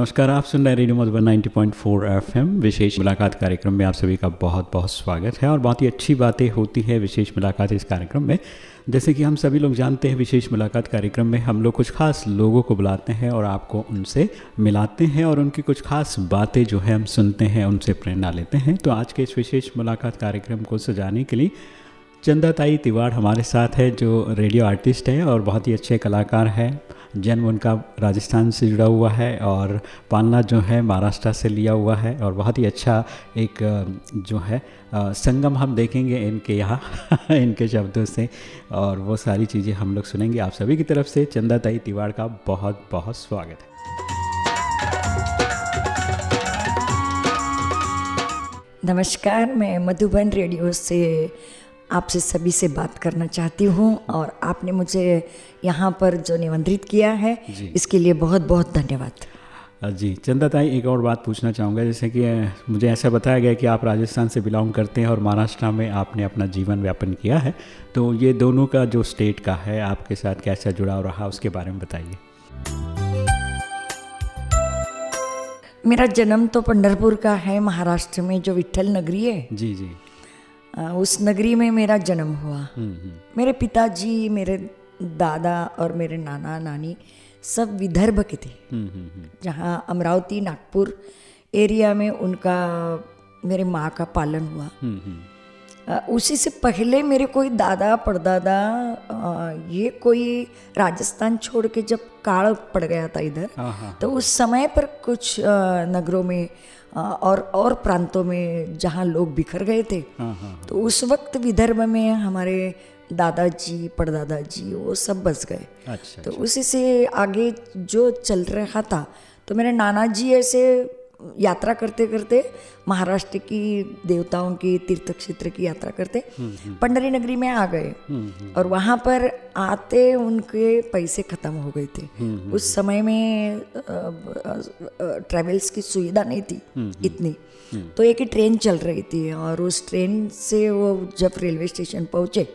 नमस्कार, आप सुन रहे रेडियो मधुबन 90.4 एफएम। विशेष मुलाकात कार्यक्रम में आप सभी का बहुत बहुत स्वागत है और बहुत ही अच्छी बातें होती है विशेष मुलाकात इस कार्यक्रम में। जैसे कि हम सभी लोग जानते हैं विशेष मुलाकात कार्यक्रम में हम लोग कुछ खास लोगों को बुलाते हैं और आपको उनसे मिलाते हैं और उनकी कुछ खास बातें जो है हम सुनते हैं, उनसे प्रेरणा लेते हैं। तो आज के इस विशेष मुलाकात कार्यक्रम को सजाने के लिए चंदाताई तिवाड़ हमारे साथ है, जो रेडियो आर्टिस्ट है और बहुत ही अच्छे कलाकार हैं। जन्म उनका राजस्थान से जुड़ा हुआ है और पालना जो है महाराष्ट्र से लिया हुआ है और बहुत ही अच्छा एक जो है संगम हम देखेंगे इनके यहाँ, इनके शब्दों से और वो सारी चीज़ें हम लोग सुनेंगे। आप सभी की तरफ़ से चंदा ताई तिवाड़ का बहुत बहुत स्वागत है। नमस्कार, मैं मधुबन रेडियो से आपसे सभी से बात करना चाहती हूँ और आपने मुझे यहाँ पर जो निमंत्रित किया है इसके लिए बहुत बहुत धन्यवाद जी चंदा ताई एक और बात पूछना चाहूँगा। जैसे कि मुझे ऐसा बताया गया कि आप राजस्थान से बिलोंग करते हैं और महाराष्ट्र में आपने अपना जीवन व्यापन किया है। तो ये दोनों का जो स्टेट का है आपके साथ कैसा जुड़ाव रहा उसके बारे में बताइए। मेरा जन्म तो पंडरपुर का है महाराष्ट्र में जो विठल नगरी है। जी जी। उस नगरी में मेरा जन्म हुआ। हम्म, हम्म। मेरे पिताजी मेरे दादा और मेरे नाना नानी सब विदर्भ के थे। हम्म, जहाँ अमरावती नागपुर एरिया में उनका मेरे माँ का पालन हुआ। उसी से पहले मेरे कोई दादा परदादा ये कोई राजस्थान छोड़ के जब काल पड़ गया था इधर हाँ, हाँ, तो। उस समय पर कुछ नगरों में और और प्रांतों में जहाँ लोग बिखर गए थे हाँ, हाँ। तो उस वक्त विदर्भ में हमारे दादाजी परदादा जी वो सब बस गए अच्छा, तो अच्छा। उसी से आगे जो चल रहा था तो मेरे नाना जी ऐसे यात्रा करते करते महाराष्ट्र की देवताओं की तीर्थ क्षेत्र की यात्रा करते हम्म, हम्म। पंडरी नगरी में आ गए। हम्म, और वहाँ पर आते उनके पैसे ख़त्म हो गए थे। उस समय में ट्रेवल्स की सुविधा नहीं थी इतनी। तो एक ही ट्रेन चल रही थी और उस ट्रेन से वो जब रेलवे स्टेशन पहुँचे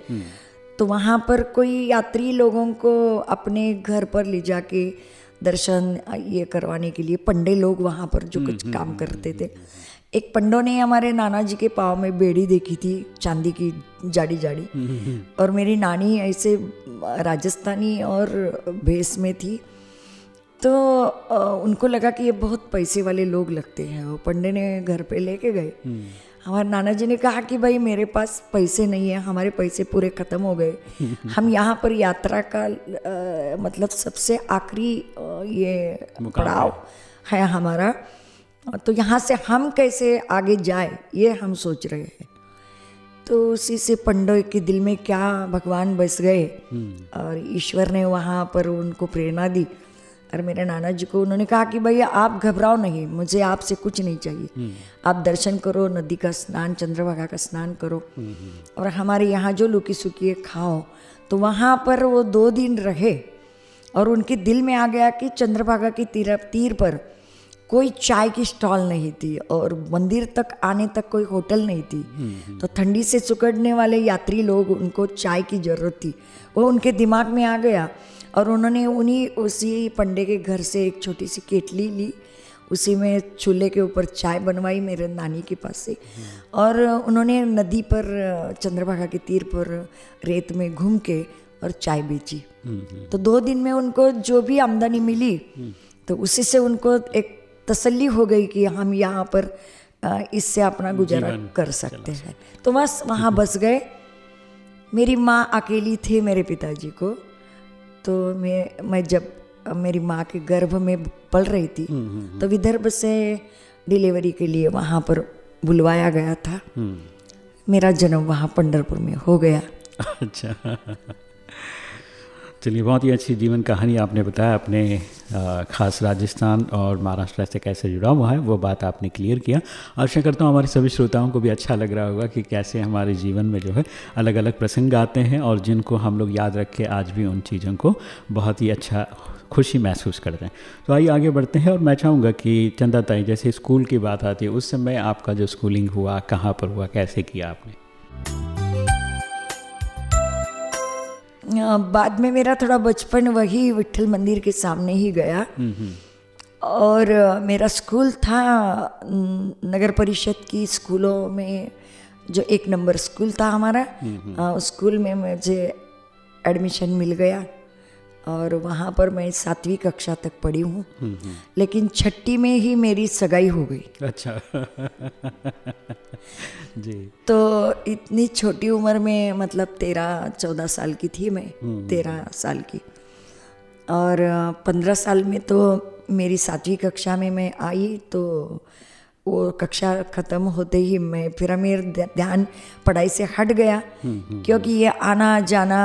तो वहाँ पर कोई यात्री लोगों को अपने घर पर ले जाके दर्शन ये करवाने के लिए पंडे लोग वहाँ पर जो कुछ काम करते थे। एक पंडों ने हमारे नाना जी के पाँव में बेड़ी देखी थी चांदी की जाड़ी जाड़ी। और मेरी नानी ऐसे राजस्थानी और भेस में थी। तो उनको लगा कि ये बहुत पैसे वाले लोग लगते हैं। वो पंडे ने घर पे लेके गए। हमारे नाना जी ने कहा कि भाई मेरे पास पैसे नहीं है हमारे पैसे पूरे ख़त्म हो गए। हम यहाँ पर यात्रा का आ, मतलब सबसे आखिरी ये पड़ाव है हमारा। तो यहाँ से हम कैसे आगे जाए ये हम सोच रहे हैं। तो उसी से पंडो के दिल में क्या भगवान बस गए हम्म। और ईश्वर ने वहाँ पर उनको प्रेरणा दी। और मेरे नाना जी को उन्होंने कहा कि भैया आप घबराओ नहीं मुझे आपसे कुछ नहीं चाहिए। हम्म। आप दर्शन करो नदी का स्नान चंद्रभागा का स्नान करो। हम्म, हम्म। और हमारे यहाँ जो लुकी सुकी खाओ। तो वहाँ पर वो दो दिन रहे और उनके दिल में आ गया कि चंद्रभागा की तीर तीर पर कोई चाय की स्टॉल नहीं थी और मंदिर तक आने तक कोई होटल नहीं थी। तो ठंडी से सुकड़ने वाले यात्री लोग उनको चाय की ज़रूरत थी। वो उनके दिमाग में आ गया और उन्होंने उन्हीं उसी पंडे के घर से एक छोटी सी केटली ली। उसी में चूल्हे के ऊपर चाय बनवाई मेरे नानी के पास से। और उन्होंने नदी पर चंद्रभागा के तीर पर रेत में घूम के और चाय बेची। तो दो दिन में उनको जो भी आमदनी मिली तो उसी से उनको एक तसल्ली हो गई कि हम यहाँ पर इससे अपना गुजारा कर सकते हैं। तो बस वहाँ बस गए। मेरी माँ अकेली थी मेरे पिताजी को। तो मैं मैं जब मेरी माँ के गर्भ में पल रही थी तो विदर्भ से डिलीवरी के लिए वहाँ पर बुलवाया गया था। मेरा जन्म वहाँ पंडरपुर में हो गया। अच्छा। चलिए, बहुत ही अच्छी जीवन कहानी आपने बताया अपने खास राजस्थान और महाराष्ट्र से कैसे जुड़ा हुआ है, वो बात आपने क्लियर किया। आशा करता हूँ हमारे सभी श्रोताओं को भी अच्छा लग रहा होगा कि कैसे हमारे जीवन में जो है अलग अलग प्रसंग आते हैं और जिनको हम लोग याद रख के आज भी उन चीज़ों को बहुत ही अच्छा खुशी महसूस करते हैं। तो आइए आगे बढ़ते हैं और मैं चाहूँगा कि चंदा ताई, जैसे स्कूल की बात आती है, उस समय आपका जो स्कूलिंग हुआ, कहाँ पर हुआ, कैसे किया आपने? बाद में मेरा थोड़ा बचपन वही विठल मंदिर के सामने ही गया। और मेरा स्कूल था नगर परिषद की स्कूलों में जो एक नंबर स्कूल था हमारा। उस स्कूल में मुझे एडमिशन मिल गया। और वहाँ पर मैं सातवीं कक्षा तक पढ़ी हूँ। लेकिन छठी में ही मेरी सगाई हो गई। अच्छा। जी। तो इतनी छोटी उम्र में मतलब तेरह चौदह साल की थी मैं तेरह साल की। और पंद्रह साल में तो मेरी सातवीं कक्षा में मैं आई तो वो कक्षा ख़त्म होते ही मैं फिर मेरा ध्यान पढ़ाई से हट गया। क्योंकि ये आना जाना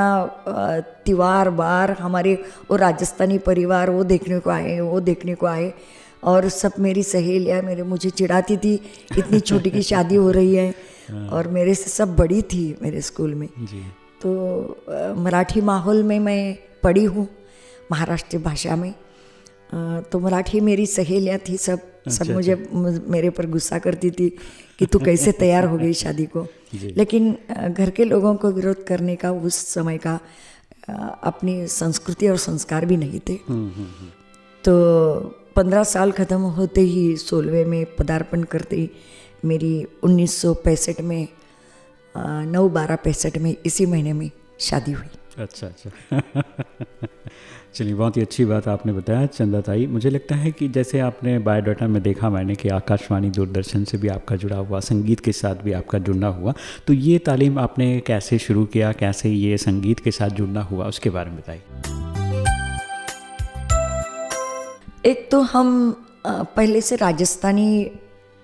त्यौहार बार हमारे वो राजस्थानी परिवार वो देखने को आए वो देखने को आए और सब मेरी सहेलियाँ मेरे मुझे चिढ़ाती थी इतनी छोटी की शादी हो रही है और मेरे से सब बड़ी थी मेरे स्कूल में। जी। तो मराठी माहौल में मैं पढ़ी हूँ महाराष्ट्र भाषा में। तो मराठी मेरी सहेलियाँ थी सब। सब मुझे मेरे पर गुस्सा करती थी कि तू कैसे तैयार हो गई शादी को। लेकिन घर के लोगों को विरोध करने का उस समय का अपनी संस्कृति और संस्कार भी नहीं थे। तो पंद्रह साल ख़त्म होते ही सोलवे में पदार्पण करते ही मेरी उन्नीस सौ पैंसठ में नौ बारह पैंसठ में इसी महीने में शादी हुई। अच्छा अच्छा। चलिए बहुत ही अच्छी बात आपने बताया चंदा ताई। मुझे लगता है कि जैसे आपने बायोडाटा में देखा मैंने कि आकाशवाणी दूरदर्शन से भी आपका जुड़ा हुआ संगीत के साथ भी आपका जुड़ना हुआ तो ये तालीम आपने कैसे शुरू किया कैसे ये संगीत के साथ जुड़ना हुआ उसके बारे में बताइए। एक तो हम पहले से राजस्थानी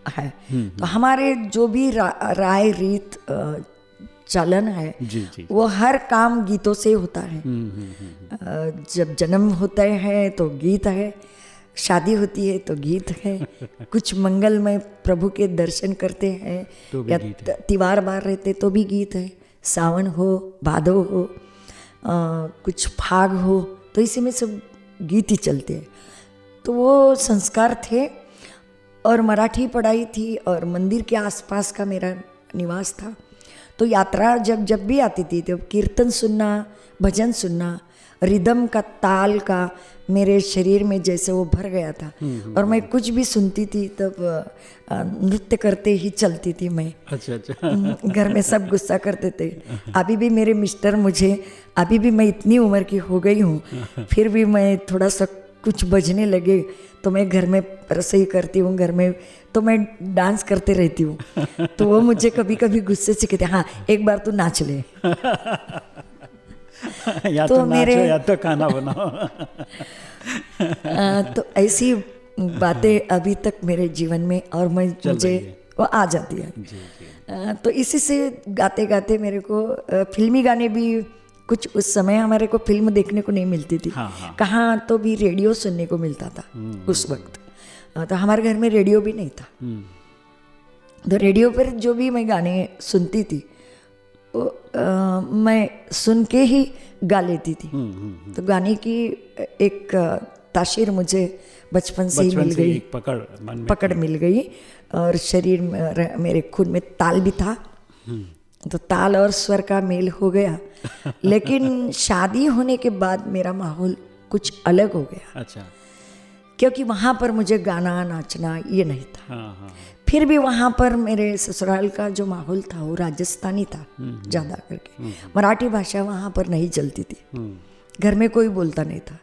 है हम्म, तो हमारे जो भी रा, राय रीत चलन है जी जी। वो हर काम गीतों से होता है। हम्म, हम्म, हम्म, जब जन्म होता है तो गीत है शादी होती है तो गीत है कुछ मंगलमय प्रभु के दर्शन करते हैं तो या है। तिवार बार रहते तो भी गीत है सावन हो भादो हो आ, कुछ फाग हो तो इसी में सब गीत ही चलते हैं। तो वो संस्कार थे और मराठी पढ़ाई थी और मंदिर के आसपास का मेरा निवास था। तो यात्रा जब जब भी आती थी तो कीर्तन सुनना भजन सुनना रिदम का ताल का मेरे शरीर में जैसे वो भर गया था। और मैं कुछ भी सुनती थी तब नृत्य करते ही चलती थी मैं। अच्छा अच्छा। घर में सब गुस्सा करते थे। अभी भी मेरे मिस्टर मुझे अभी भी मैं इतनी उम्र की हो गई हूँ फिर भी मैं थोड़ा सा कुछ बजने लगे तो मैं घर में रसोई करती हूँ घर में तो मैं डांस करते रहती हूँ। तो वो मुझे कभी कभी गुस्से से कहते हाँ एक बार तू नाच ले। या तो, तो नाचो मेरे- या तो खाना बनाओ। आ, तो ऐसी बातें अभी तक मेरे जीवन में और मैं मुझे वो आ जाती है। जी जी। आ, तो इसी से गाते गाते मेरे को फिल्मी गाने भी कुछ उस समय हमारे को फ़िल्म देखने को नहीं मिलती थी। हाँ, हाँ। कहाँ तो भी रेडियो सुनने को मिलता था उस वक्त। तो हमारे घर में रेडियो भी नहीं था। हम्म, तो रेडियो पर जो भी मैं गाने सुनती थी वो आ, मैं सुन के ही गा लेती थी। हम्म, हम्म, तो गाने की एक आ, तासीर मुझे बचपन से ही मिल से गई। पकड़ मन में पकड़ मिल गई और शरीर मेरे खून में ताल भी था। तो ताल और स्वर का मेल हो गया। लेकिन शादी होने के बाद मेरा माहौल कुछ अलग हो गया। अच्छा। क्योंकि वहाँ पर मुझे गाना नाचना ये नहीं था। हाँ हाँ फिर भी वहाँ पर मेरे ससुराल का जो माहौल था वो राजस्थानी था ज़्यादा करके। मराठी भाषा वहाँ पर नहीं चलती थी। हम्म, घर में कोई बोलता नहीं था।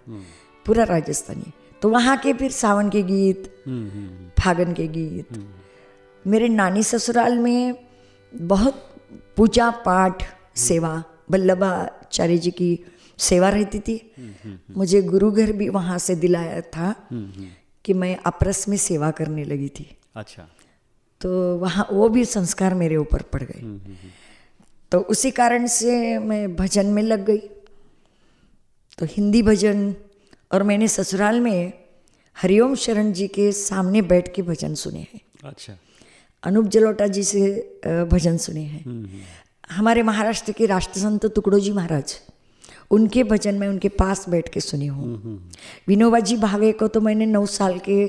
पूरा राजस्थानी। तो वहाँ के फिर सावन के गीत हम्म, हम्म, फागन के गीत मेरे नानी ससुराल में बहुत पूजा पाठ सेवा वल्लभाचार्य जी की सेवा रहती थी। मुझे गुरु घर भी वहाँ से दिलाया था कि मैं अपरस में सेवा करने लगी थी। अच्छा। तो वहाँ वो भी संस्कार मेरे ऊपर पड़ गए। तो उसी कारण से मैं भजन में लग गई। तो हिंदी भजन और मैंने ससुराल में हरिओम शरण जी के सामने बैठ के भजन सुने हैं। अच्छा। अनूप जलोटा जी से भजन सुने हैं। हमारे महाराष्ट्र के राष्ट्र संत टुकड़ो जी महाराज उनके भजन मैं उनके पास बैठ के सुनी हूँ। विनोबा जी भावे को तो मैंने नौ साल के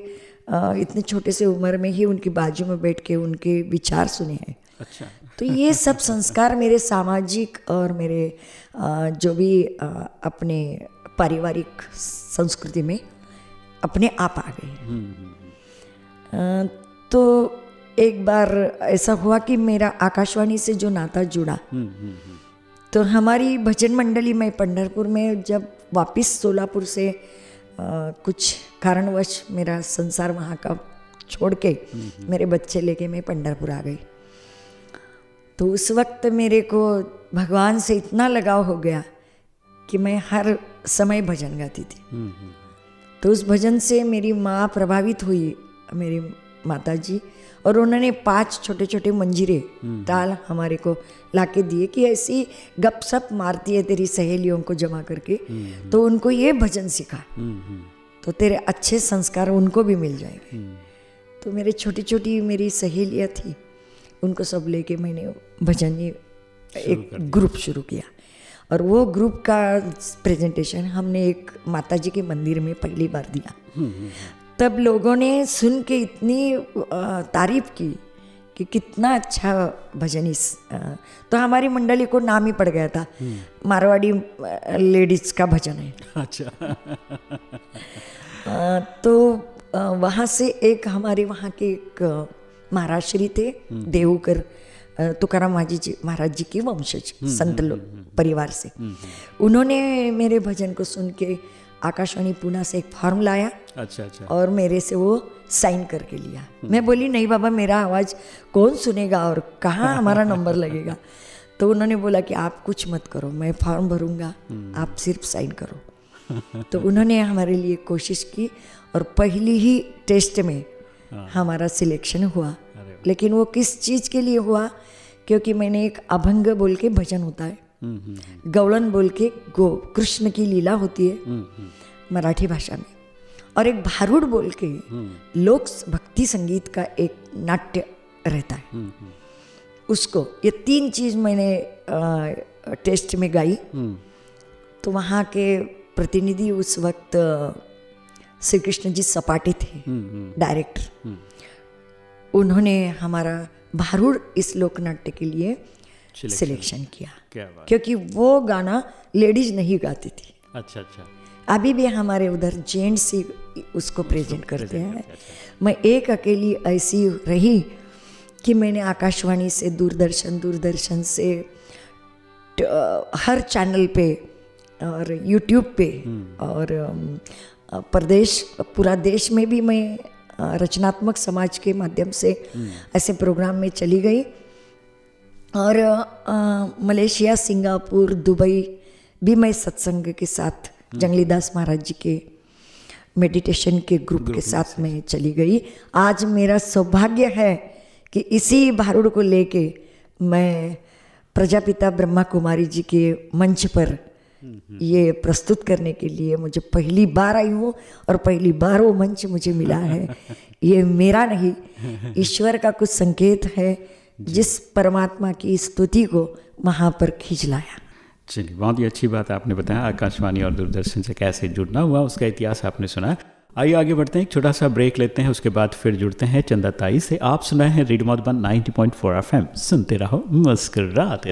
इतने छोटे से उम्र में ही उनकी बाजू में बैठ के उनके विचार सुने हैं। अच्छा। तो ये सब संस्कार मेरे सामाजिक और मेरे जो भी अपने पारिवारिक संस्कृति में अपने आप आ गए तो एक बार ऐसा हुआ कि मेरा आकाशवाणी से जो नाता जुड़ा तो हमारी भजन मंडली में पंडरपुर में जब वापस सोलापुर से अ, कुछ कारणवश मेरा संसार वहाँ का छोड़ के मेरे बच्चे लेके मैं पंडरपुर आ गई। तो उस वक्त मेरे को भगवान से इतना लगाव हो गया कि मैं हर समय भजन गाती थी। तो उस भजन से मेरी माँ प्रभावित हुई मेरी माता जी और उन्होंने पाँच छोटे छोटे मंजीरे ताल हमारे को लाके दिए कि ऐसी गप सप मारती है तेरी सहेलियों को जमा करके। तो उनको ये भजन सिखा। तो तेरे अच्छे संस्कार उनको भी मिल जाएँगे। तो मेरे छोटी छोटी मेरी सहेलियाँ थी उनको सब लेके मैंने भजन ये एक ग्रुप शुरू किया। और वो ग्रुप का प्रेजेंटेशन हमने एक माता जी के मंदिर में पहली बार दिया। तब लोगों ने सुन के इतनी तारीफ़ की कि कितना अच्छा भजन इस तो हमारी मंडली को नाम ही पड़ गया था। मारवाड़ी लेडीज़ का भजन है। अच्छा। तो वहाँ से एक हमारे वहाँ के एक महाराज श्री थे देवकर अ, तुकाराम माजी जी महाराज जी के वंशज संत लोग परिवार से। उन्होंने मेरे भजन को सुन के आकाशवाणी पूना से एक फॉर्म लाया अच्छा अच्छा। और मेरे से वो साइन करके लिया। मैं बोली नहीं बाबा मेरा आवाज़ कौन सुनेगा और कहाँ हमारा नंबर लगेगा? तो उन्होंने बोला कि आप कुछ मत करो मैं फॉर्म भरूँगा आप सिर्फ़ साइन करो। तो उन्होंने हमारे लिए कोशिश की और पहली ही टेस्ट में हमारा सिलेक्शन हुआ। लेकिन वो किस चीज़ के लिए हुआ? क्योंकि मैंने एक अभंग बोल के भजन होता है। गौड़न बोल के गो कृष्ण की लीला होती है। मराठी भाषा में। और एक भारूड बोल के लोक भक्ति संगीत का एक नाट्य रहता है। उसको ये तीन चीज़ मैंने टेस्ट में गाई। तो वहाँ के प्रतिनिधि उस वक्त श्री कृष्ण जी सपाटे थे। डायरेक्टर। उन्होंने हमारा भारूड इस लोकनाट्य के लिए सिलेक्शन किया। क्या क्योंकि वो गाना लेडीज़ नहीं गाती थी। अच्छा अच्छा। अभी भी हमारे उधर जेंट्स ही उसको प्रेजेंट करते हैं। मैं एक अकेली ऐसी रही कि मैंने आकाशवाणी से दूरदर्शन दूरदर्शन से हर चैनल पे और यूट्यूब पे और प्रदेश पूरा देश में भी मैं रचनात्मक समाज के माध्यम से ऐसे प्रोग्राम में चली गई। और मलेशिया सिंगापुर दुबई भी मैं सत्संग के साथ जंगलीदास महाराज जी के मेडिटेशन के ग्रुप के साथ में चली गई। आज मेरा सौभाग्य है कि इसी भारूड को लेके मैं प्रजापिता ब्रह्मा कुमारी जी के मंच पर ये प्रस्तुत करने के लिए मुझे पहली बार आई हूँ और पहली बार वो मंच मुझे मिला है। ये मेरा नहीं ईश्वर का कुछ संकेत है जिस परमात्मा की स्तुति को वहाँ पर खींच लाया। चलिए, बहुत ही अच्छी बात आपने बताया, आकाशवाणी और दूरदर्शन से कैसे जुड़ना हुआ, उसका इतिहास आपने सुना। आइए आगे बढ़ते हैं, एक छोटा सा ब्रेक लेते हैं, उसके बाद फिर जुड़ते हैं चंदा ताई से। आप सुनाए हैं रेडियो मधुबन 90.4 एफएम सुनते रहो मुस्कर रहो।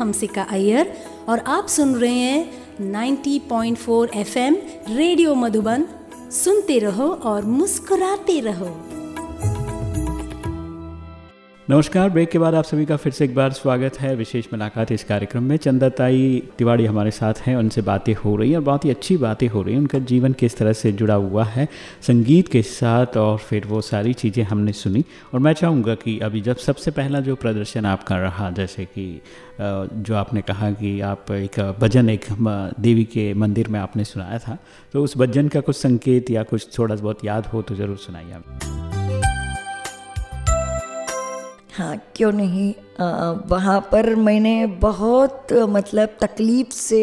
हमसिका अय्यर और आप सुन रहे हैं 90.4 एफएम रेडियो मधुबन। सुनते रहो और मुस्कुराते रहो। नमस्कार, ब्रेक के बाद आप सभी का फिर से एक बार स्वागत है। विशेष मुलाकात इस कार्यक्रम में। चंदाताई तिवाड़ी हमारे साथ हैं, उनसे बातें हो रही हैं और बहुत ही अच्छी बातें हो रही हैं। उनका जीवन किस तरह से जुड़ा हुआ है, संगीत के साथ और फिर वो सारी चीज़ें हमने सुनी। और मैं चाहूँगा कि अभी जब सबसे पहला जो प्रदर्शन आपका रहा, जैसे कि जो आपने कहा कि आप एक भजन, एक देवी के मंदिर में आपने सुनाया था तो उस भजन का कुछ संकेत या कुछ थोड़ा बहुत याद हो तो ज़रूर सुनाइए आप। हाँ क्यों नहीं? वहाँ पर मैंने बहुत मतलब तकलीफ़ से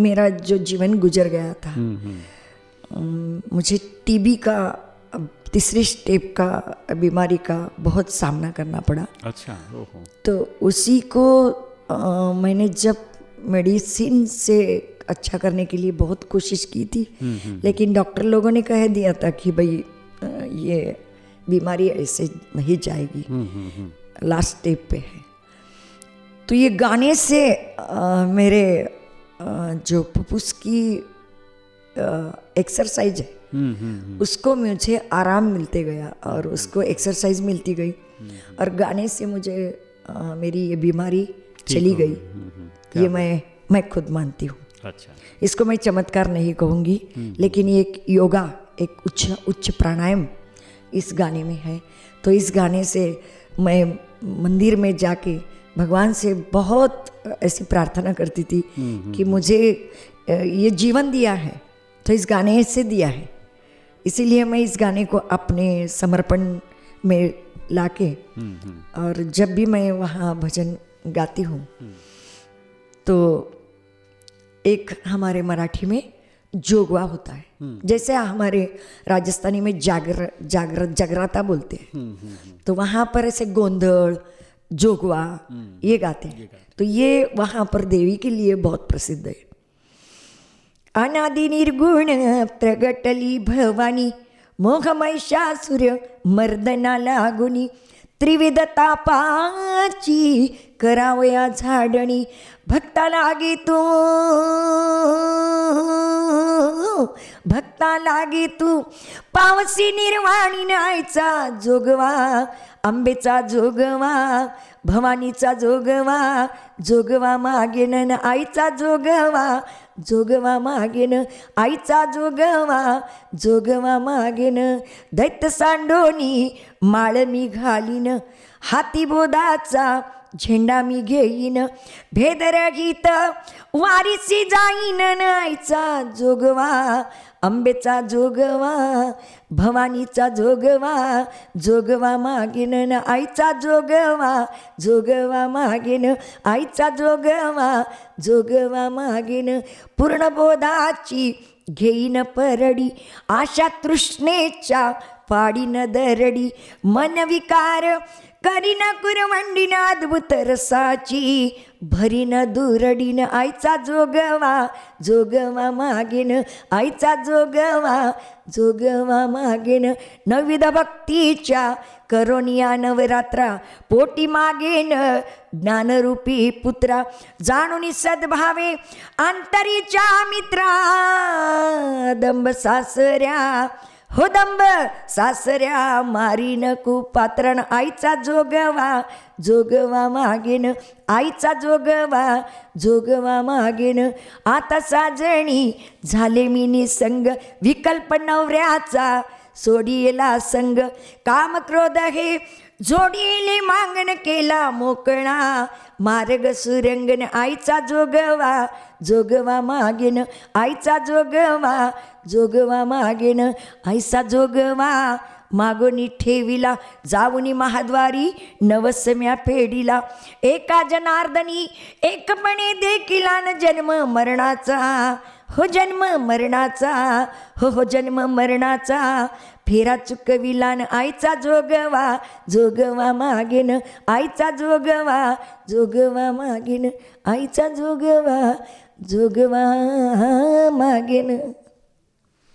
मेरा जो जीवन गुजर गया था। हम्म, हम्म। मुझे टीबी का तीसरे स्टेप का बीमारी का बहुत सामना करना पड़ा। अच्छा तो उसी को आ, मैंने जब मेडिसिन से अच्छा करने के लिए बहुत कोशिश की थी हम्म, लेकिन डॉक्टर लोगों ने कह दिया था कि भाई ये बीमारी ऐसे नहीं जाएगी। लास्ट स्टेप पे है। तो ये गाने से आ, मेरे आ, जो पपुस की एक्सरसाइज है हम्म, हम्म, हम्म। उसको मुझे आराम मिलते गया और उसको एक्सरसाइज मिलती गई। और गाने से मुझे आ, मेरी ये बीमारी चली गई। ये मैं मैं खुद मानती हूँ। अच्छा। इसको मैं चमत्कार नहीं कहूँगी लेकिन ये एक योगा एक उच्च उच्च प्राणायाम इस गाने में है। तो इस गाने से मैं मंदिर में जाके भगवान से बहुत ऐसी प्रार्थना करती थी कि मुझे ये जीवन दिया है। तो इस गाने से दिया है। इसीलिए मैं इस गाने को अपने समर्पण में लाके और जब भी मैं वहाँ भजन गाती हूँ तो एक हमारे मराठी में जोगवा होता है। हम्म। जैसे हमारे राजस्थानी में जागर जागर जागराता बोलते हैं। हम्म, हम्म, तो वहाँ पर ऐसे गोंधड़ जोगवा ये गाते हैं। तो ये वहाँ पर देवी के लिए बहुत प्रसिद्ध है। अनादि निर्गुण प्रगटली भवानी मोहमैशासुर मर्दना लागुनी त्रिविध तापाची करावया झाडणी भक्ता लागी तू भक्ता लागी तू पावसी निर्वाणी नायचा जोगवा आंबेचा जोगवा भवानीचा जोगवा जोगवा मागेन आईचा जोगवा जोगवा मागेन आईचा जोगवा जोगवा मागेन दैत्य सांडोनी माळ मी घालीन हाती बोधाचा झेंडा मी घेईन भेदर गीत वारीसी जाईन नायचा जोगवा आंबेचा जोगवा भवानीचा जोगवा जोगवा मागेन आईचा जोगवा जोगवा मागेन आईचा जोगवा जोगवा मागेन पूर्णबोधाची घेईन परडी आशा तृष्णेच्या पाडीन दरडी मन विकार करीन कुरवंडीन अद्भुत रसाची भरीन दुरडीन आईचा जोगवा जोगवा मागेन आईचा जोगवा जोगवा मागेन नविध भक्तीच्या करोनिया नवरात्रा पोटी मागेन ज्ञानरूपी पुत्रा जाणून सद्भावे अंतरीच्या मित्रा दंब सासऱ्या हो दंब सासऱ्या मारीन कुपात्रण आईचा जोगवा जोगवा मागेन आईचा जोगवा जोगवा मागेन. आता साजणी झाले मी निसंग विकल्प नवऱ्याचा सोडियला संग. काम क्रोध हे जोडीने मागण केला मोकळा. मार्ग सुरंगन आईचा जोगवा. जोगवा मागेन आईचा जोगवा. जोगवा मागेन आईचा जोगवा. मागोनी ठेविला जाऊनी महाद्वारी नवसम्या फेडीला. एका जनार्दनी एकपणे देखिला न जन्म मरणाचा. हो जन्म मरणाचा हो हो जन्म मरणाचा. फेरा चुकविलान आईचा जोगवा जोगवा मागेन आईचा जोगवा जोगवा मागेन आईचा जोगवा जोगवा मागेन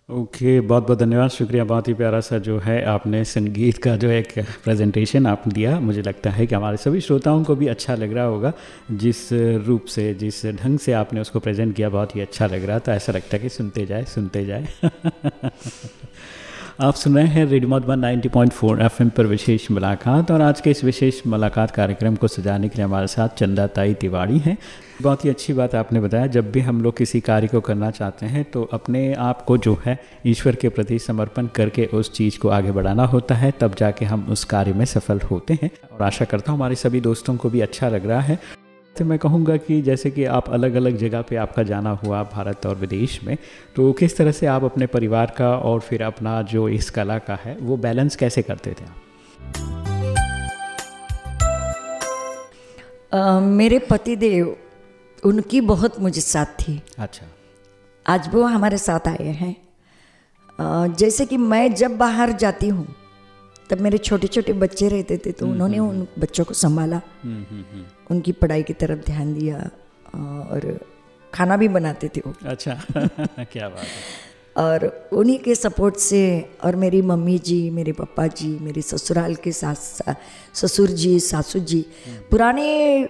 ओके okay, बहुत बहुत धन्यवाद। शुक्रिया बहुत ही प्यारा सा जो है आपने संगीत का जो एक प्रेजेंटेशन आप दिया। मुझे लगता है कि हमारे सभी श्रोताओं को भी अच्छा लग रहा होगा। जिस रूप से जिस ढंग से आपने उसको प्रेजेंट किया बहुत ही अच्छा लग रहा तो ऐसा लगता है कि सुनते जाए सुनते जाए। आप सुन रहे हैं रेडियो मधुबन नाइनटी पॉइंट पर विशेष मुलाकात और आज के इस विशेष मुलाकात कार्यक्रम को सजाने के लिए हमारे साथ चंदा ताई तिवाड़ी हैं। बहुत ही अच्छी बात आपने बताया, जब भी हम लोग किसी कार्य को करना चाहते हैं तो अपने आप को जो है ईश्वर के प्रति समर्पण करके उस चीज़ को आगे बढ़ाना होता है, तब जाके हम उस कार्य में सफल होते हैं। और आशा करता हूँ हमारे सभी दोस्तों को भी अच्छा लग रहा है। तो मैं कहूँगा कि जैसे कि आप अलग अलग जगह पे आपका जाना हुआ भारत और विदेश में तो किस तरह से आप अपने परिवार का और फिर अपना जो इस कला का है वो बैलेंस कैसे करते थे आप? मेरे पति देव उनकी बहुत मुझे साथ थी। अच्छा। आज वो हमारे साथ आए हैं। जैसे कि मैं जब बाहर जाती हूँ तब मेरे छोटे छोटे बच्चे रहते थे तो हम्म, उन्होंने हम्म, उन हम्म। बच्चों को संभाला। उनकी पढ़ाई की तरफ़ ध्यान दिया और खाना भी बनाते थे वो। अच्छा क्या बात है। और उन्हीं के सपोर्ट से और मेरी मम्मी जी मेरे पापा जी मेरे ससुराल के सास ससुर जी सासू जी पुराने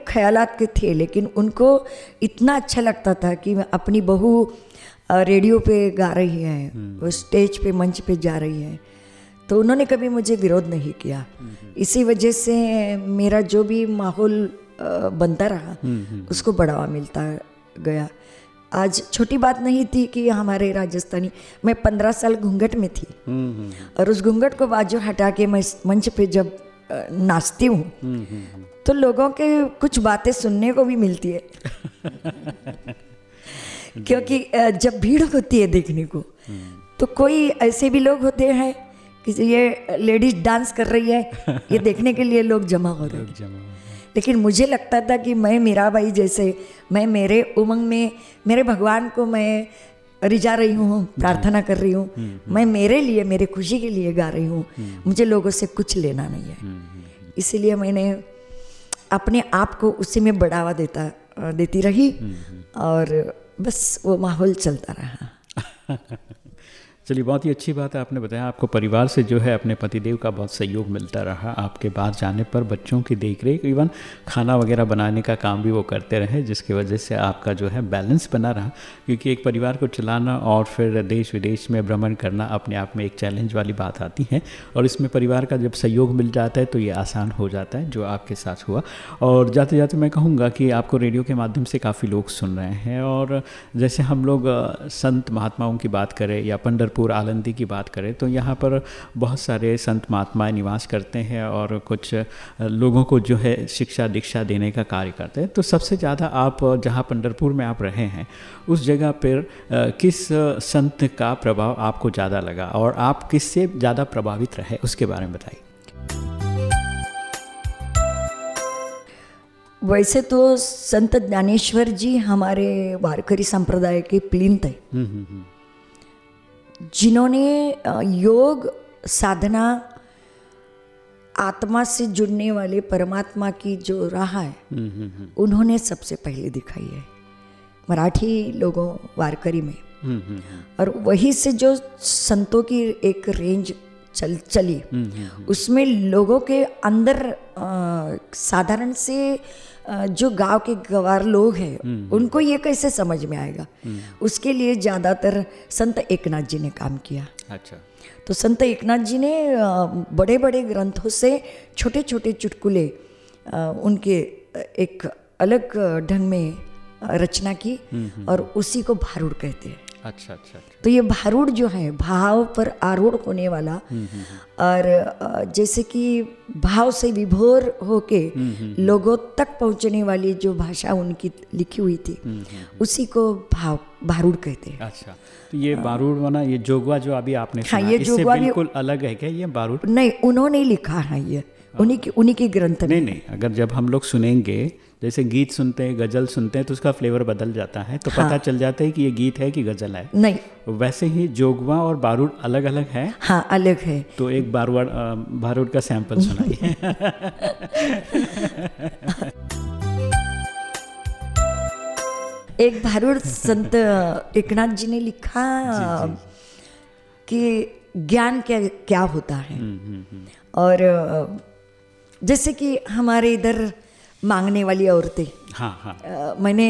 ख्यालात के थे लेकिन उनको इतना अच्छा लगता था कि मैं अपनी बहू रेडियो पे गा रही है वो स्टेज पे मंच पे जा रही है। तो उन्होंने कभी मुझे विरोध नहीं किया। इसी वजह से मेरा जो भी माहौल बनता रहा उसको बढ़ावा मिलता गया। आज छोटी बात नहीं थी कि हमारे राजस्थानी मैं पंद्रह साल घूंघट में थी। और उस घूंघट को बाजू हटा के मैं मंच पे जब नाचती हूँ तो लोगों के कुछ बातें सुनने को भी मिलती है। क्योंकि जब भीड़ होती है देखने को तो कोई ऐसे भी लोग होते हैं कि ये लेडीज़ डांस कर रही है ये देखने के लिए लोग जमा हो रहे हैं। लेकिन मुझे लगता था कि मैं मीरा भाई जैसे मैं मेरे उमंग में मेरे भगवान को मैं रिजा रही हूँ प्रार्थना कर रही हूँ। हम्म, हम्म। मैं मेरे लिए मेरे खुशी के लिए गा रही हूँ। हम्म, मुझे लोगों से कुछ लेना नहीं है। इसीलिए मैंने अपने आप को उसी में बढ़ावा देता देती रही और बस वो माहौल चलता रहा। चलिए, बहुत ही अच्छी बात है, आपने बताया। आपको परिवार से जो है अपने पतिदेव का बहुत सहयोग मिलता रहा आपके बाहर जाने पर। बच्चों की देख रेख इवन खाना वगैरह बनाने का काम भी वो करते रहे, जिसकी वजह से आपका जो है बैलेंस बना रहा। क्योंकि एक परिवार को चलाना और फिर देश विदेश में भ्रमण करना अपने आप में एक चैलेंज वाली बात आती है। और इसमें परिवार का जब सहयोग मिल जाता है तो ये आसान हो जाता है, जो आपके साथ हुआ। और जाते जाते मैं कहूँगा कि आपको रेडियो के माध्यम से काफ़ी लोग सुन रहे हैं। और जैसे हम लोग, संत महात्माओं की बात करें या पंडरपुर जबलपुर आलंदी की बात करें तो यहाँ पर बहुत सारे संत महात्माएँ निवास करते हैं और कुछ लोगों को जो है शिक्षा दीक्षा देने का कार्य करते हैं। तो सबसे ज़्यादा आप जहाँ पंडरपुर में आप रहे हैं उस जगह पर किस संत का प्रभाव आपको ज़्यादा लगा और आप किससे ज़्यादा प्रभावित रहे उसके बारे में बताइए। वैसे तो संत ज्ञानेश्वर जी हमारे वारकरी संप्रदाय के प्लिंत है। हम्म, हम्म, हम्म। जिन्होंने योग साधना आत्मा से जुड़ने वाले परमात्मा की जो राह है हम्म, हम्म, हम्म। उन्होंने सबसे पहले दिखाई है मराठी लोगों वारकरी में। और वही से जो संतों की एक रेंज चल चली उसमें लोगों के अंदर साधारण से जो गाँव के गवार लोग हैं हम्म। उनको ये कैसे समझ में आएगा? हम्म। उसके लिए ज़्यादातर संत एकनाथ जी ने काम किया। अच्छा। तो संत एकनाथ जी ने बड़े बड़े ग्रंथों से छोटे छोटे चुटकुले उनके एक अलग ढंग में रचना की हम्म, और उसी को भारूड़ कहते हैं। अच्छा अच्छा, अच्छा। तो ये भारूड़ जो है भाव पर आरूढ़ होने वाला हम्म, हम्म, हम्म। और जैसे कि भाव से विभोर होके लोगों तक पहुँचने वाली जो भाषा उनकी लिखी हुई थी उसी को भाव भारूड़ कहते हैं। अच्छा तो ये बारूड़ वाला ये जोगवा जो अभी आपने हाँ ये जोगवा बिल्कुल अलग है क्या ये बारूड़ नहीं उन्होंने लिखा है ये उन्हीं की उन्हीं की ग्रंथ नहीं नहीं अगर जब हम लोग सुनेंगे जैसे गीत सुनते हैं गज़ल सुनते हैं तो उसका फ्लेवर बदल जाता है तो हाँ। पता चल जाता है कि ये गीत है कि गज़ल है। नहीं। वैसे ही जोगवा और बारूद अलग अलग है। हाँ अलग है। तो एक बारूद बारूद का सैंपल सुनाइए। एक भारूड संत एकनाथ जी ने लिखा जी, जी. कि ज्ञान क्या क्या होता है। और जैसे कि हमारे इधर मांगने वाली औरतें। हाँ हाँ। मैंने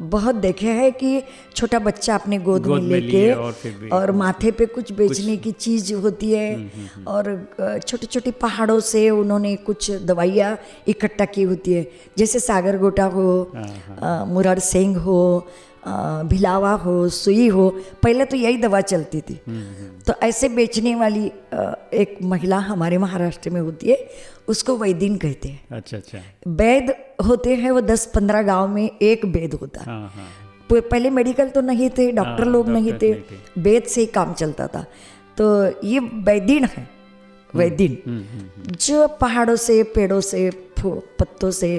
बहुत देखे है कि छोटा बच्चा अपने गोद, गोद में लेके और और माथे पे कुछ बेचने कुछ... की चीज़ होती है। और छोटे छोटे पहाड़ों से उन्होंने कुछ दवाइयाँ इकट्ठा की होती है। जैसे सागर गोटा हो हाँ। मुरार सिंह हो भिलावा हो सुई हो पहले तो यही दवा चलती थी। तो ऐसे बेचने वाली एक महिला हमारे महाराष्ट्र में होती है उसको वैदिन कहते हैं। अच्छा अच्छा। वैद होते हैं वो दस पंद्रह गाँव में एक वेद होता। है हाँ। हाँ पहले मेडिकल तो नहीं थे डॉक्टर हाँ, लोग नहीं थे वेद से ही काम चलता था। तो ये वैदिन है वैदिन। जो पहाड़ों से पेड़ों से पत्तों से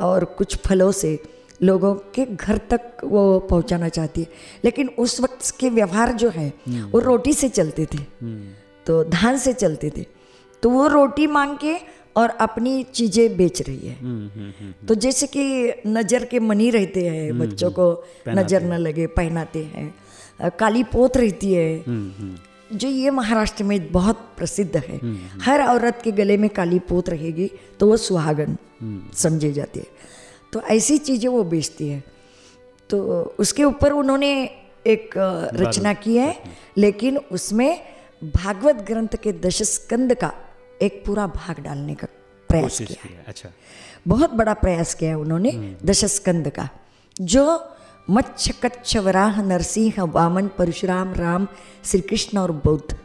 और कुछ फलों से लोगों के घर तक वो पहुंचाना चाहती है। लेकिन उस वक्त के व्यवहार जो है वो रोटी से चलते थे। तो धान से चलते थे। तो वो रोटी मांग के और अपनी चीज़ें बेच रही है। तो जैसे कि नज़र के मनी रहते हैं बच्चों को नज़र न लगे पहनाते हैं। काली पोत रहती है। जो ये महाराष्ट्र में बहुत प्रसिद्ध है। हर औरत के गले में काली पोत रहेगी तो वो सुहागन समझी जाती है। तो ऐसी चीज़ें वो बेचती है। तो उसके ऊपर उन्होंने एक रचना की है लेकिन उसमें भागवत ग्रंथ के दशस्कंद का एक पूरा भाग डालने का प्रयास किया है अच्छा। बहुत बड़ा प्रयास किया है उन्होंने दशस्कंद का। जो मच्छ कच्छ वराह नरसिंह वामन परशुराम राम श्री कृष्ण और बौद्ध।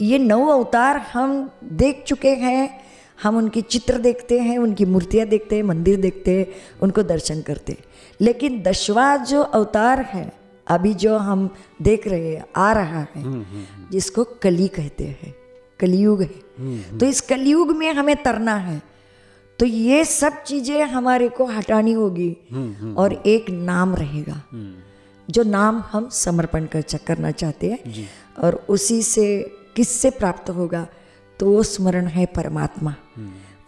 ये नौ अवतार हम देख चुके हैं हम उनकी चित्र देखते हैं उनकी मूर्तियाँ देखते हैं मंदिर देखते हैं उनको दर्शन करते हैं। लेकिन दशवा जो अवतार है अभी जो हम देख रहे हैं आ रहा है जिसको कली कहते हैं कलयुग है। तो इस कलयुग में हमें तरना है। तो ये सब चीज़ें हमारे को हटानी होगी और एक नाम रहेगा। जो नाम हम समर्पण कर करना चाहते हैं और उसी से किससे प्राप्त होगा तो वो स्मरण है परमात्मा।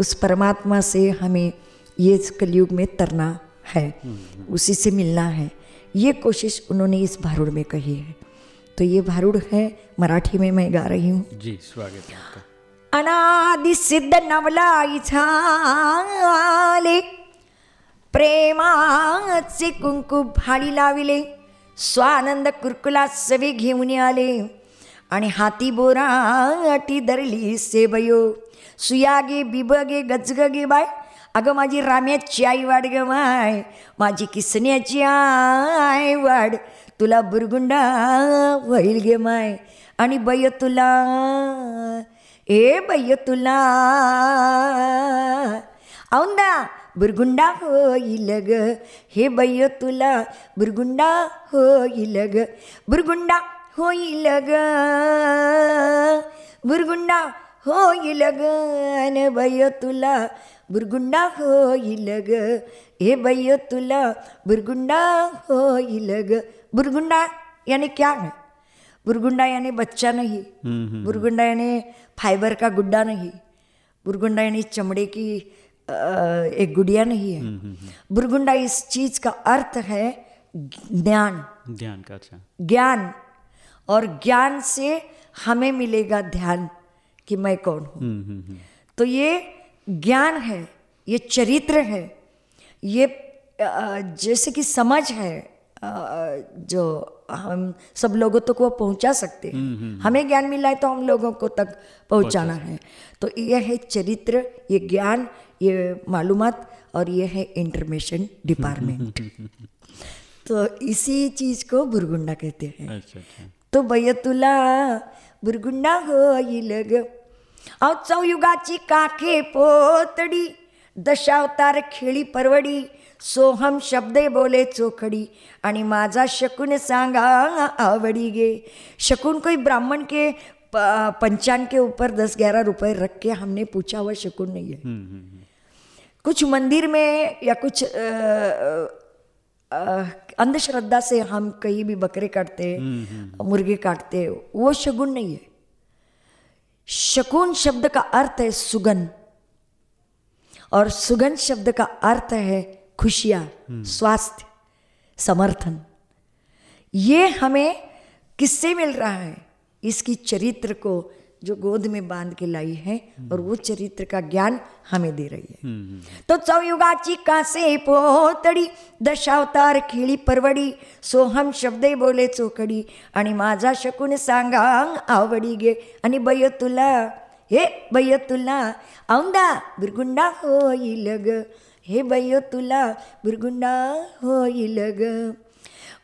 उस परमात्मा से हमें ये कलयुग में तरना है उसी से मिलना है। ये कोशिश उन्होंने इस भारूड़ में कही है। तो ये भारूड़ है मराठी में मैं गा रही हूँ। जी स्वागत है आपका। अनादि सिद्ध नवलाई झाले प्रेमाचे कुंकू भाडी लाविले स्वानंद कुरकुला सवे घेऊन आले आणि हाती बोराटी धरली सेबयो सुयागे बिबगे गजगगे बाय. अगं माझी राम्याची आई वाड ग माय. माझी किसण्याची आय वाड तुला बुरगुंडा होईल गे माय. आणि बय तुला ए बय तुला. औंदा बुरगुंडा होईल ग. हे बय तुला बुरगुंडा होईल ग. बुरगुंडा होईल ग. बुरगुंडा तुला बुरगुंडा होईल ग हे बय तुला बुरगुंडा होईल ग बुरगुंडा यानी क्या है बुरगुंडा यानी बच्चा नहीं। बुरगुंडा यानी फाइबर का गुड्डा नहीं। बुरगुंडा यानी चमड़े की एक गुड़िया नहीं है। बुरगुंडा इस चीज़ का अर्थ है ज्ञान। ध्यान का अच्छा। ज्ञान। और ज्ञान से हमें मिलेगा ध्यान। कि मैं कौन हूँ? तो ये ज्ञान है ये चरित्र है ये जैसे कि समझ है जो हम सब लोगों तक वो पहुँचा सकते हैं। हमें ज्ञान मिला है तो हम लोगों को तक पहुंचाना है। तो ये है चरित्र ये ज्ञान ये मालूमात और ये है इंटरमेशन डिपार्टमेंट। तो इसी चीज़ को बुरगुंडा कहते हैं। अच्छा अच्छा। तो बय तुला बुरगुंडा होईल ग अहो चौयुगाची काखे पोतडी दशावतार खेळी परवडी सोहम शब्दे बोले चोखडी आणि माझा शकुन सांगा आवडी गे शकुन कोई ब्राह्मण के पंचांग के ऊपर दस ग्यारह रुपए रख के हमने पूछा हुआ शकुन नहीं है कुछ मंदिर में या कुछ अंधश्रद्धा से हम कहीं भी बकरे काटते मुर्गे काटते वो शगुन नहीं है शकुन शब्द का अर्थ है सुगन। और सुगन शब्द का अर्थ है खुशियाँ स्वास्थ्य समर्थन। ये हमें किससे मिल रहा है? इसकी चरित्र को जो गोद में बाँध के लाई है और वो चरित्र का ज्ञान हमें दे रही है। तो चौयुगाची कासे पोतडी दशावतार खेळी परवडी सोहम शब्दे बोले चोकडी आणि माझा शकून सांगा आवडी गे आणि बय तुला हे बय तुला औंदा बिरगुंडा होईल ग हे बय तुला बिरगुंडा होईल ग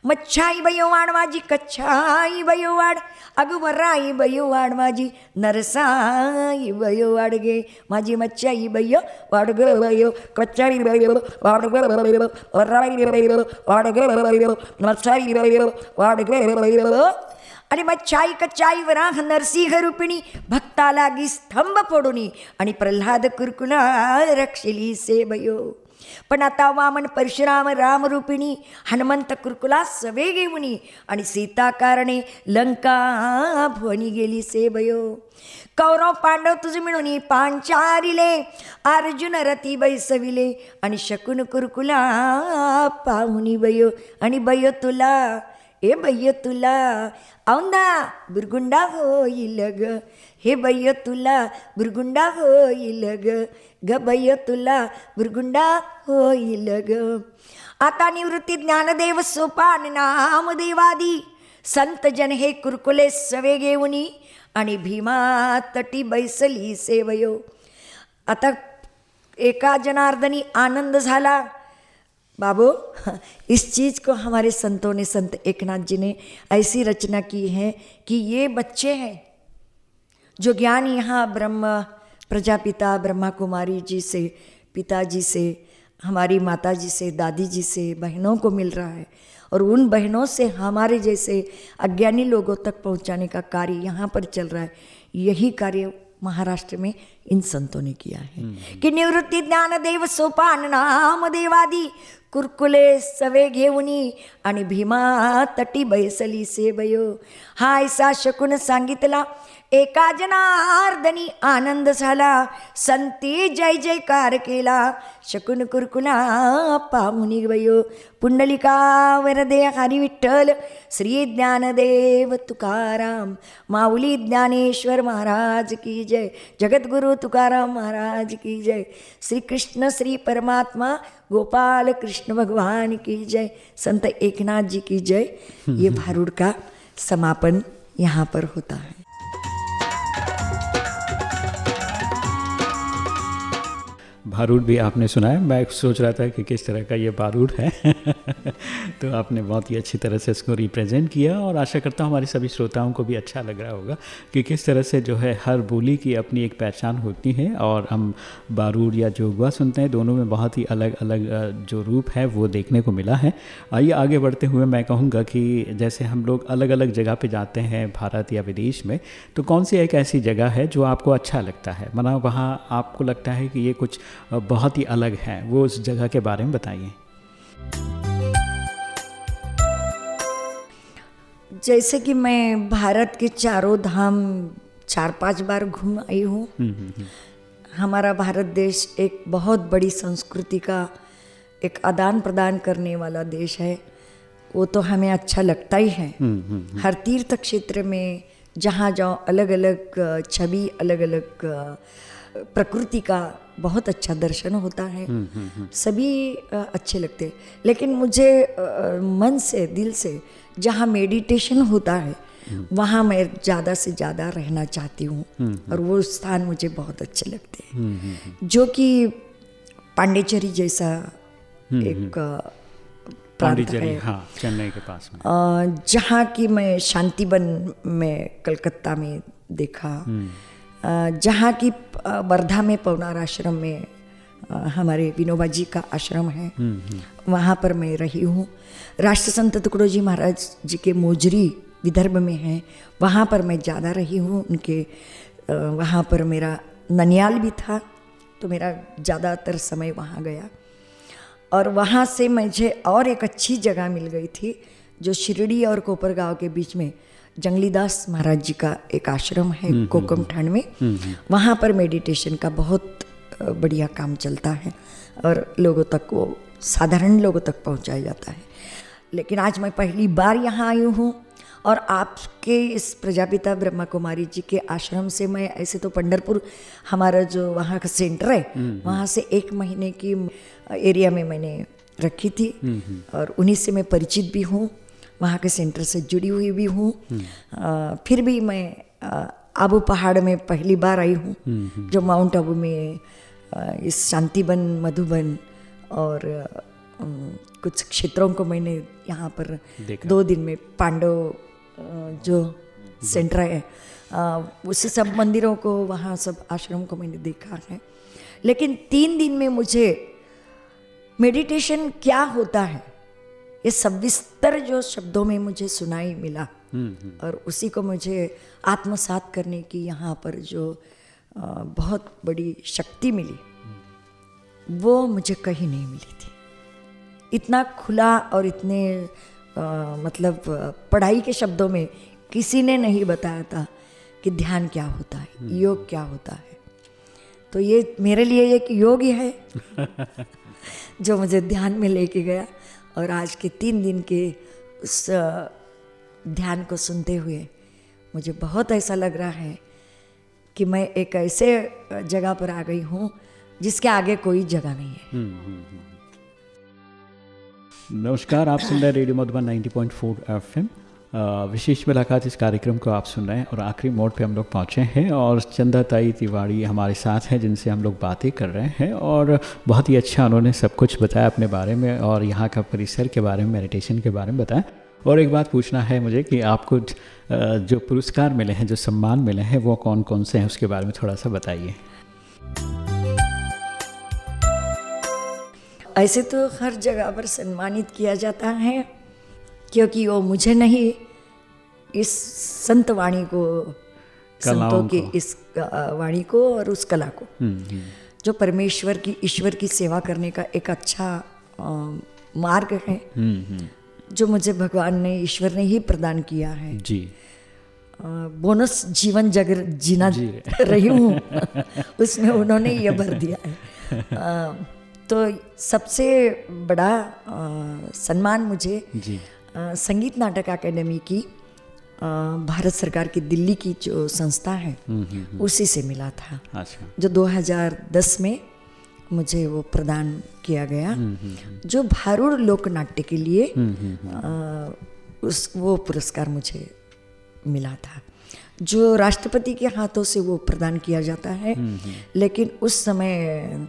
मच्छाई बयोवाड माझी कच्छाई बयो वाड अगवराई बयो माझी नरसाई बयो वाड गे. माझी मच्छाई बयो वाड ग बयो कच्छाई बयो वाड ग बयो वराई बयो वाड ग बयो नरसाई बयो वाड ग बयो. आणि मच्छाई कच्चाई वराह नरसिंह रूपिणी भक्ता गी स्तंभ फोडुनी. आणि प्रल्हाद कुरकुना रक्षिली से बयो. पण आता वामन परशुराम रामरूपिणी हनुमंत कुरकुला सवे घेऊनी आणि सीता कारणे लंका भुवनी गेली सेबयो. कौरव पांडव तुझे मिळून पांचारिले अर्जुन रती बैसविले आणि शकुन कुरकुला पाहुनी बयो. आणि बयो तुला ए भय्य तुला औंदा बिरगुंडा होईल ग हे भय्य तुला बिरगुंडा होईल ग ग भय्य तुला बिरगुंडा होईल ग आता निवृत्ती ज्ञानदेव सोपान नामदेवादी. संत जन हे कुरकुले सवे घेऊनी आणि भीमा तटी बैसली सेवयो. आता एका जनार्दनी आनंद झाला. बाबू, इस चीज़ को हमारे संतों ने संत एकनाथ जी ने ऐसी रचना की है कि ये बच्चे हैं जो ज्ञान यहाँ ब्रह्म, प्रजापिता ब्रह्मा कुमारी जी से, पिताजी से, हमारी माता जी से दादी जी से, बहनों को मिल रहा है। और उन बहनों से हमारे जैसे अज्ञानी लोगों तक पहुँचाने का कार्य यहाँ पर चल रहा है। यही कार्य महाराष्ट्र में इन संतों ने किया है। कि निवृत्ती ज्ञान देव सोपान नाम देवादी कुरकुले सवे घेऊनी आणि भीमा तटी बैसली सेवयो। हा ऐसा शकुन सांगितला एका जनार्दनी आनंद झाला संती जय जयकार केला शकुन कुरकुला पाहुनी वयो पुंडलिका वरदे हरी विठ्ठल श्री ज्ञानदेव तुकाराम माऊली ज्ञानेश्वर महाराज की जय जगद्गुरु तुकाराम महाराज की जय श्री कृष्ण श्री परमात्मा गोपाल कृष्ण भगवान की जय संत एकनाथ जी की जय। ये भारूड का समापन यहाँ पर होता है। बारूद भी आपने सुना है। मैं सोच रहा था कि किस तरह का ये बारूद है। तो आपने बहुत ही अच्छी तरह से इसको रिप्रेजेंट किया और आशा करता हूँ हमारे सभी श्रोताओं को भी अच्छा लग रहा होगा कि किस तरह से जो है हर बोली की अपनी एक पहचान होती है और हम बारूद या जोगवा सुनते हैं, दोनों में बहुत ही अलग अलग जो रूप है वो देखने को मिला है। आइए आगे बढ़ते हुए मैं कहूँगा कि जैसे हम लोग अलग अलग जगह पर जाते हैं भारत या विदेश में तो कौन सी एक ऐसी जगह है जो आपको अच्छा लगता है? मना वहाँ आपको लगता है कि ये कुछ बहुत ही अलग है। वो उस जगह के बारे में बताइए। जैसे कि मैं भारत के चारों धाम चार पाँच बार घूम आई हूँ। हमारा भारत देश एक बहुत बड़ी संस्कृति का एक आदान प्रदान करने वाला देश है। वो तो हमें अच्छा लगता ही है। हर तीर्थ क्षेत्र में जहाँ जाओ अलग अलग छवि अलग अलग प्रकृति का बहुत अच्छा दर्शन होता है। सभी अच्छे लगते हैं। लेकिन मुझे मन से दिल से जहाँ मेडिटेशन होता है वहाँ मैं ज़्यादा से ज़्यादा रहना चाहती हूँ। और वो स्थान मुझे बहुत अच्छे लगते हैं। जो कि पांडेचेरी जैसा एक प्रांत है। हाँ चेन्नई के पास में। जहाँ की मैं शांतिवन में कलकत्ता में देखा। जहाँ की वर्धा में पवनार आश्रम में हमारे विनोबा जी का आश्रम है वहाँ पर मैं रही हूँ। राष्ट्र संत टुकड़ो जी महाराज जी के मोजरी विदर्भ में हैं वहाँ पर मैं ज़्यादा रही हूँ। उनके वहाँ पर मेरा ननियाल भी था तो मेरा ज़्यादातर समय वहाँ गया। और वहाँ से मुझे और एक अच्छी जगह मिल गई थी जो शिरडी और कोपरगांव के बीच में जंगलीदास महाराज जी का एक आश्रम है कोकम ठंड में। वहाँ पर मेडिटेशन का बहुत बढ़िया काम चलता है और लोगों तक वो साधारण लोगों तक पहुँचाया जाता है। लेकिन आज मैं पहली बार यहाँ आई हूँ और आपके इस प्रजापिता ब्रह्मा कुमारी जी के आश्रम से मैं ऐसे तो पंडरपुर हमारा जो वहाँ का सेंटर है वहाँ से एक महीने की एरिया में मैंने रखी थी और उन्हीं से मैं परिचित भी हूँ। वहाँ के सेंटर से जुड़ी हुई भी हूँ। फिर भी मैं आबू पहाड़ में पहली बार आई हूँ जो माउंट आबू में इस शांतिवन मधुबन और कुछ क्षेत्रों को मैंने यहाँ पर दो दिन में पांडव जो सेंटर है उस सब मंदिरों को वहाँ सब आश्रम को मैंने देखा है। लेकिन तीन दिन में मुझे मेडिटेशन क्या होता है ये सविस्तर जो शब्दों में मुझे सुनाई मिला हम्म, हम्म। और उसी को मुझे आत्मसात करने की यहाँ पर जो बहुत बड़ी शक्ति मिली वो मुझे कहीं नहीं मिली थी इतना खुला और इतने आ, मतलब पढ़ाई के शब्दों में किसी ने नहीं बताया था कि ध्यान क्या होता है हम्म। योग क्या होता है तो ये मेरे लिए एक योग ही है जो मुझे ध्यान में लेके गया और आज के तीन दिन के उस ध्यान को सुनते हुए मुझे बहुत ऐसा लग रहा है कि मैं एक ऐसे जगह पर आ गई हूँ जिसके आगे कोई जगह नहीं है। हम्म, हम्म, नमस्कार आप सुन रहे रेडियो मधुबन 90.4 एफएम। विशेष मुलाकात इस कार्यक्रम को आप सुन रहे हैं और आखिरी मोड पे हम लोग पहुँचे हैं और चंदा ताई तिवाड़ी हमारे साथ हैं, जिनसे हम लोग बातें कर रहे हैं और बहुत ही अच्छा उन्होंने सब कुछ बताया अपने बारे में और यहाँ का परिसर के बारे में मेडिटेशन के बारे में बताया। और एक बात पूछना है मुझे कि आपको जो पुरस्कार मिले हैं, जो सम्मान मिले हैं, वो कौन कौन से हैं, उसके बारे में थोड़ा सा बताइए। ऐसे तो हर जगह पर सम्मानित किया जाता है, क्योंकि वो मुझे नहीं इस संत वाणी को संतों की इस वाणी को और उस कला को। हम्म, हम्म। जो परमेश्वर की ईश्वर की सेवा करने का एक अच्छा मार्ग है। हम्म, जो मुझे भगवान ने ईश्वर ने ही प्रदान किया है। जी। बोनस जीवन जग जीना जी। रही हूँ। उसमें उन्होंने ये भर दिया है। आ, तो सबसे बड़ा आ, सम्मान मुझे जी। आ, संगीत नाटक अकेडमी की भारत सरकार की दिल्ली की जो संस्था है हम्म, हम्म, हम्म। उसी से मिला था। अच्छा। जो 2010 में मुझे वो प्रदान किया गया जो भारूड़ लोक नाट्य के लिए आ, उस वो पुरस्कार मुझे मिला था। जो राष्ट्रपति के हाथों से वो प्रदान किया जाता है लेकिन उस समय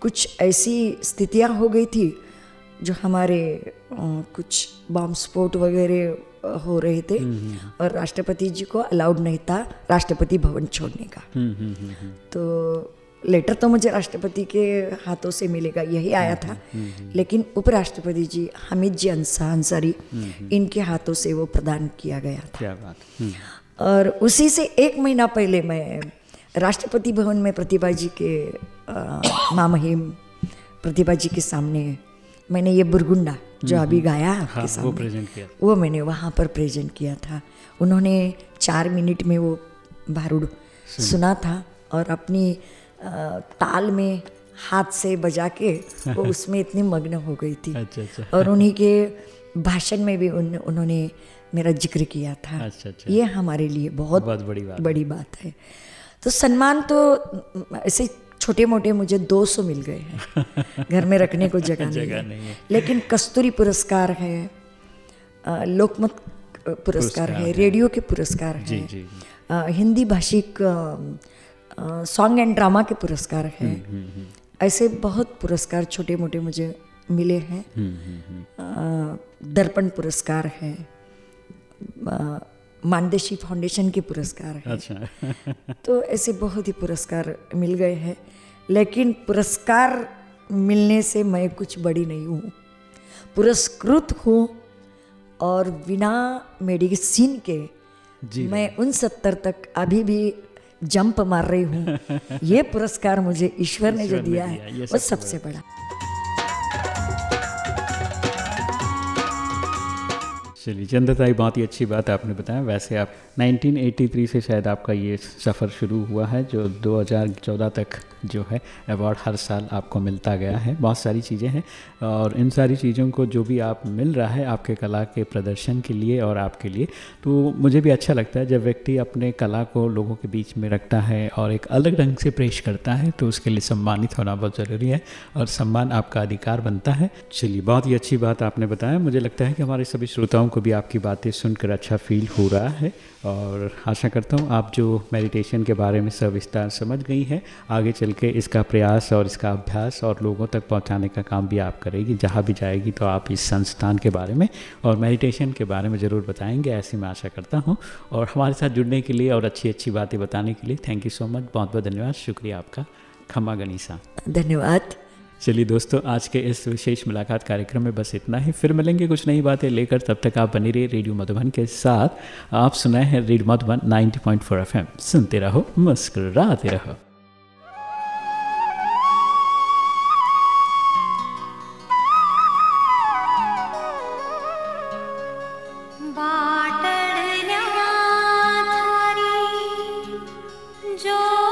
कुछ ऐसी स्थितियाँ हो गई थी जो हमारे कुछ बम स्फोट वगैरह हो रहे थे। हम्म, हम्म, हम्म। और राष्ट्रपति जी को अलाउड नहीं था राष्ट्रपति भवन छोड़ने का। तो लेटर तो मुझे राष्ट्रपति के हाथों से मिलेगा यही आया था। लेकिन उपराष्ट्रपति जी हामिद जी अंसारी इनके हाथों से वो प्रदान किया गया था। क्या बात। और उसी से एक महीना पहले मैं राष्ट्रपति भवन में प्रतिभा जी के मामहिम प्रतिभा जी के सामने मैंने ये बुरगुंडा जो अभी गाया आपके हाँ, सामने वो प्रेजेंट किया वो मैंने वहाँ पर प्रेजेंट किया था। उन्होंने चार मिनट में वो भारूड सुना। था और अपनी ताल में हाथ से बजा के वो उसमें इतनी मग्न हो गई थी। अच्छा, अच्छा। और उन्हीं के भाषण में भी उन, उन्होंने मेरा ज़िक्र किया था। अच्छा, अच्छा। ये हमारे लिए बहुत, बहुत बड़ी बात बड़ी बात है। तो सम्मान तो ऐसे छोटे मोटे मुझे 200 मिल गए हैं। घर में रखने को जगह नहीं, जगह नहीं है। लेकिन कस्तूरी पुरस्कार है लोकमत पुरस्कार है रेडियो के पुरस्कार है हिंदी भाषिक सॉन्ग एंड ड्रामा के पुरस्कार है। हम्म, हम्म, हम्म। ऐसे बहुत पुरस्कार छोटे मोटे मुझे मिले हैं। दर्पण पुरस्कार है मानदेशी फाउंडेशन के पुरस्कार है। अच्छा। तो ऐसे बहुत ही पुरस्कार मिल गए हैं। लेकिन पुरस्कार मिलने से मैं कुछ बड़ी नहीं हूँ। पुरस्कृत हूँ और बिना मेडिसिन के जी मैं उन सत्तर तक अभी भी जंप मार रही हूँ। ये पुरस्कार मुझे ईश्वर ने जो दिया है वो सबसे बड़ा। चलिए चंद्रताई बहुत ही अच्छी बात आपने बताया। वैसे आप 1983 से शायद आपका ये सफ़र शुरू हुआ है, जो 2014 तक जो है, अवार्ड हर साल आपको मिलता गया है। बहुत सारी चीज़ें हैं और इन सारी चीज़ों को जो भी आप मिल रहा है आपके कला के प्रदर्शन के लिए और आपके लिए तो मुझे भी अच्छा लगता है जब व्यक्ति अपने कला को लोगों के बीच में रखता है और एक अलग ढंग से पेश करता है तो उसके लिए सम्मानित होना बहुत ज़रूरी है और सम्मान आपका अधिकार बनता है। चलिए, बहुत ही अच्छी बात आपने बताया। मुझे लगता है कि हमारे सभी श्रोताओं को भी आपकी बातें सुनकर अच्छा फील हो रहा है और आशा करता हूँ आप जो मेडिटेशन के बारे में सविस्तार समझ गई हैं, आगे चल के इसका प्रयास और इसका अभ्यास और लोगों तक पहुँचाने का काम भी आप करेगी, जहाँ भी जाएगी तो आप इस संस्थान के बारे में और मेडिटेशन के बारे में ज़रूर बताएँगे, ऐसी मैं आशा करता हूँ। और हमारे साथ जुड़ने के लिए और अच्छी अच्छी बातें बताने के लिए थैंक यू सो मच बहुत बहुत धन्यवाद, शुक्रिया आपका खम्मा गनीसा। धन्यवाद। चलिए दोस्तों, आज के इस विशेष मुलाकात कार्यक्रम में बस इतना ही। फिर मिलेंगे कुछ नई बातें लेकर। तब तक आप बनी रहिए रेडियो मधुबन के साथ। आप सुनाए हैं रेडियो मधुबन 90.4 पॉइंट सुनते रहो, मुस्कुराते रहो। जो